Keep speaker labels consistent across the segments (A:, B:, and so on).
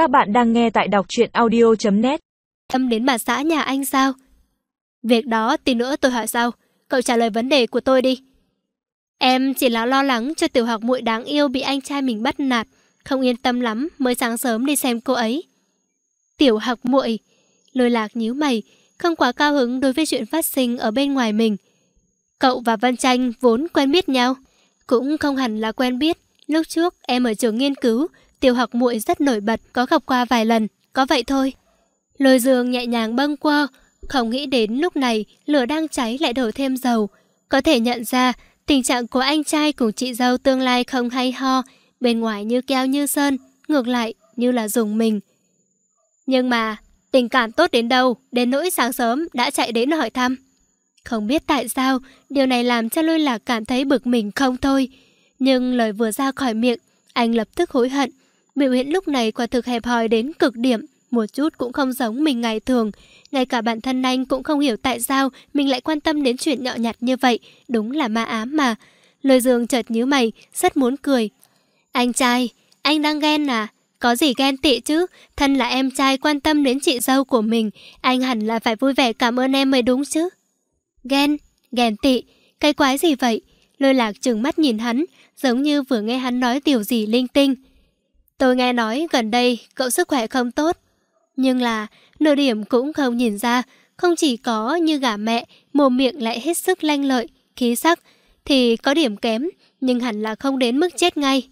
A: Các bạn đang nghe tại đọc truyện audio.net
B: Tâm đến bà xã nhà anh sao? Việc đó tí nữa tôi hỏi sau. Cậu trả lời vấn đề của tôi đi. Em chỉ là lo lắng cho tiểu học muội đáng yêu bị anh trai mình bắt nạt. Không yên tâm lắm mới sáng sớm đi xem cô ấy. Tiểu học muội Lôi lạc nhíu mày, không quá cao hứng đối với chuyện phát sinh ở bên ngoài mình. Cậu và Văn Tranh vốn quen biết nhau. Cũng không hẳn là quen biết. Lúc trước em ở trường nghiên cứu, tiểu học muội rất nổi bật, có gặp qua vài lần, có vậy thôi. Lôi dương nhẹ nhàng bâng quơ không nghĩ đến lúc này lửa đang cháy lại đổ thêm dầu. Có thể nhận ra tình trạng của anh trai cùng chị dâu tương lai không hay ho, bên ngoài như keo như sơn, ngược lại như là dùng mình. Nhưng mà tình cảm tốt đến đâu, đến nỗi sáng sớm đã chạy đến hỏi thăm. Không biết tại sao, điều này làm cho lôi lạc cảm thấy bực mình không thôi. Nhưng lời vừa ra khỏi miệng, anh lập tức hối hận. Biểu hiện lúc này quả thực hẹp hòi đến cực điểm, một chút cũng không giống mình ngày thường. Ngay cả bản thân anh cũng không hiểu tại sao mình lại quan tâm đến chuyện nhỏ nhặt như vậy, đúng là ma ám mà. Lôi dương chợt nhíu mày, rất muốn cười. Anh trai, anh đang ghen à? Có gì ghen tị chứ, thân là em trai quan tâm đến chị dâu của mình, anh hẳn là phải vui vẻ cảm ơn em mới đúng chứ. Ghen, ghen tị, cái quái gì vậy? Lôi lạc trừng mắt nhìn hắn, giống như vừa nghe hắn nói điều gì linh tinh. Tôi nghe nói gần đây cậu sức khỏe không tốt. Nhưng là, nửa điểm cũng không nhìn ra, không chỉ có như gà mẹ, mồm miệng lại hết sức lanh lợi, khí sắc, thì có điểm kém, nhưng hẳn là không đến mức chết ngay.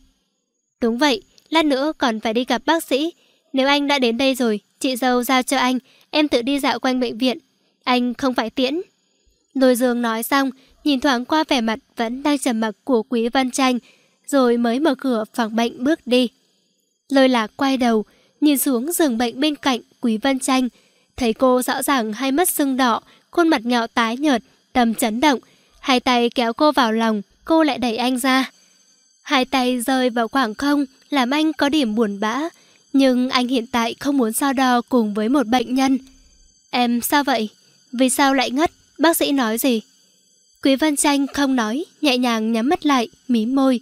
B: Đúng vậy, lát nữa còn phải đi gặp bác sĩ. Nếu anh đã đến đây rồi, chị dâu giao cho anh, em tự đi dạo quanh bệnh viện. Anh không phải tiễn. Lôi dương nói xong, nhìn thoáng qua vẻ mặt vẫn đang trầm mặc của Quý Văn Tranh, rồi mới mở cửa phòng bệnh bước đi. Lôi lạc quay đầu, nhìn xuống giường bệnh bên cạnh Quý Văn Tranh, thấy cô rõ ràng hai mắt sưng đỏ, khuôn mặt nhỏ tái nhợt, tâm chấn động, hai tay kéo cô vào lòng, cô lại đẩy anh ra. Hai tay rơi vào khoảng không, làm anh có điểm buồn bã, nhưng anh hiện tại không muốn so đo cùng với một bệnh nhân. Em sao vậy? Vì sao lại ngất? Bác sĩ nói gì? Quý Văn Tranh không nói, nhẹ nhàng nhắm mắt lại, mí môi.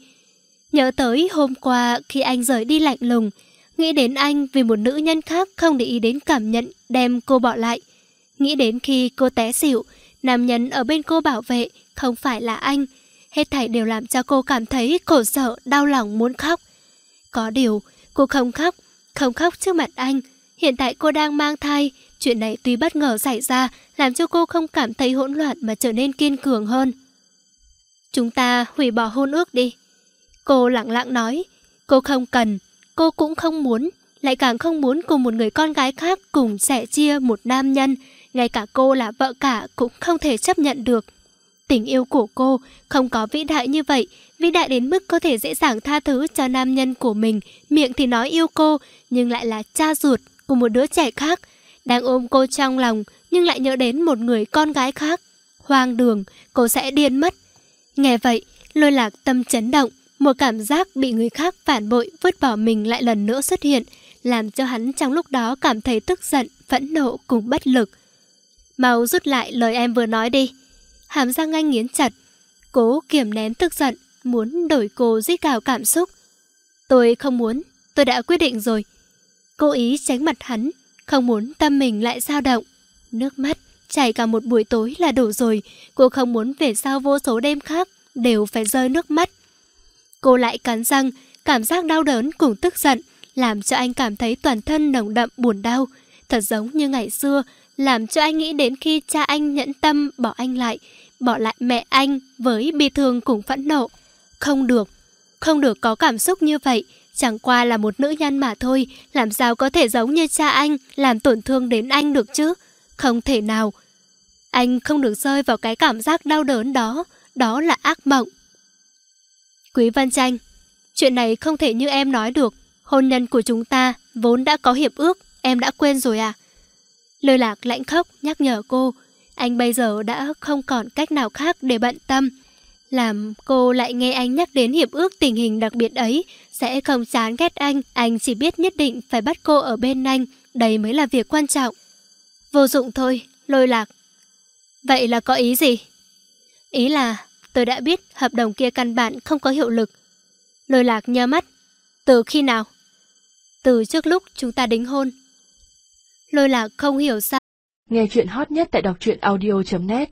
B: Nhớ tới hôm qua khi anh rời đi lạnh lùng, nghĩ đến anh vì một nữ nhân khác không để ý đến cảm nhận đem cô bỏ lại. Nghĩ đến khi cô té xỉu, nam nhân ở bên cô bảo vệ không phải là anh. Hết thảy đều làm cho cô cảm thấy khổ sở, đau lòng muốn khóc. Có điều, cô không khóc, không khóc trước mặt anh. Hiện tại cô đang mang thai, chuyện này tuy bất ngờ xảy ra, làm cho cô không cảm thấy hỗn loạn mà trở nên kiên cường hơn. Chúng ta hủy bỏ hôn ước đi. Cô lặng lặng nói, cô không cần, cô cũng không muốn, lại càng không muốn cùng một người con gái khác cùng sẻ chia một nam nhân, ngay cả cô là vợ cả cũng không thể chấp nhận được. Tình yêu của cô không có vĩ đại như vậy, vĩ đại đến mức có thể dễ dàng tha thứ cho nam nhân của mình, miệng thì nói yêu cô, nhưng lại là cha ruột của một đứa trẻ khác, đang ôm cô trong lòng nhưng lại nhớ đến một người con gái khác. Hoang đường, cô sẽ điên mất. Nghe vậy, lôi lạc tâm chấn động, một cảm giác bị người khác phản bội vứt bỏ mình lại lần nữa xuất hiện, làm cho hắn trong lúc đó cảm thấy tức giận, phẫn nộ cùng bất lực. Mau rút lại lời em vừa nói đi. Hàm răng anh nghiến chặt, cố kiềm nén tức giận, muốn đổi cô giết cào cảm xúc. Tôi không muốn, tôi đã quyết định rồi. Cố ý tránh mặt hắn, không muốn tâm mình lại dao động. Nước mắt chảy cả một buổi tối là đủ rồi, cô không muốn về sau vô số đêm khác đều phải rơi nước mắt. Cô lại cắn răng, cảm giác đau đớn cùng tức giận, làm cho anh cảm thấy toàn thân nồng đậm buồn đau. Thật giống như ngày xưa, làm cho anh nghĩ đến khi cha anh nhẫn tâm bỏ anh lại, bỏ lại mẹ anh với bi thương cùng phẫn nộ. Không được, không được có cảm xúc như vậy, chẳng qua là một nữ nhân mà thôi, làm sao có thể giống như cha anh, làm tổn thương đến anh được chứ? Không thể nào. Anh không được rơi vào cái cảm giác đau đớn đó, đó là ác mộng. Quý Văn Tranh, chuyện này không thể như em nói được. Hôn nhân của chúng ta vốn đã có hiệp ước, em đã quên rồi à? Lôi lạc lạnh khóc nhắc nhở cô, anh bây giờ đã không còn cách nào khác để bận tâm. Làm cô lại nghe anh nhắc đến hiệp ước tình hình đặc biệt ấy, sẽ không chán ghét anh, anh chỉ biết nhất định phải bắt cô ở bên anh, đây mới là việc quan trọng. Vô dụng thôi, lôi lạc. Vậy là có ý gì? Ý là tôi đã biết hợp đồng kia căn bản không có hiệu lực. Lôi lạc nhớ mắt. Từ khi nào? từ trước lúc chúng ta đính hôn. Lôi lạc không hiểu sao.
A: Nghe chuyện hot nhất tại đọc truyện audio.net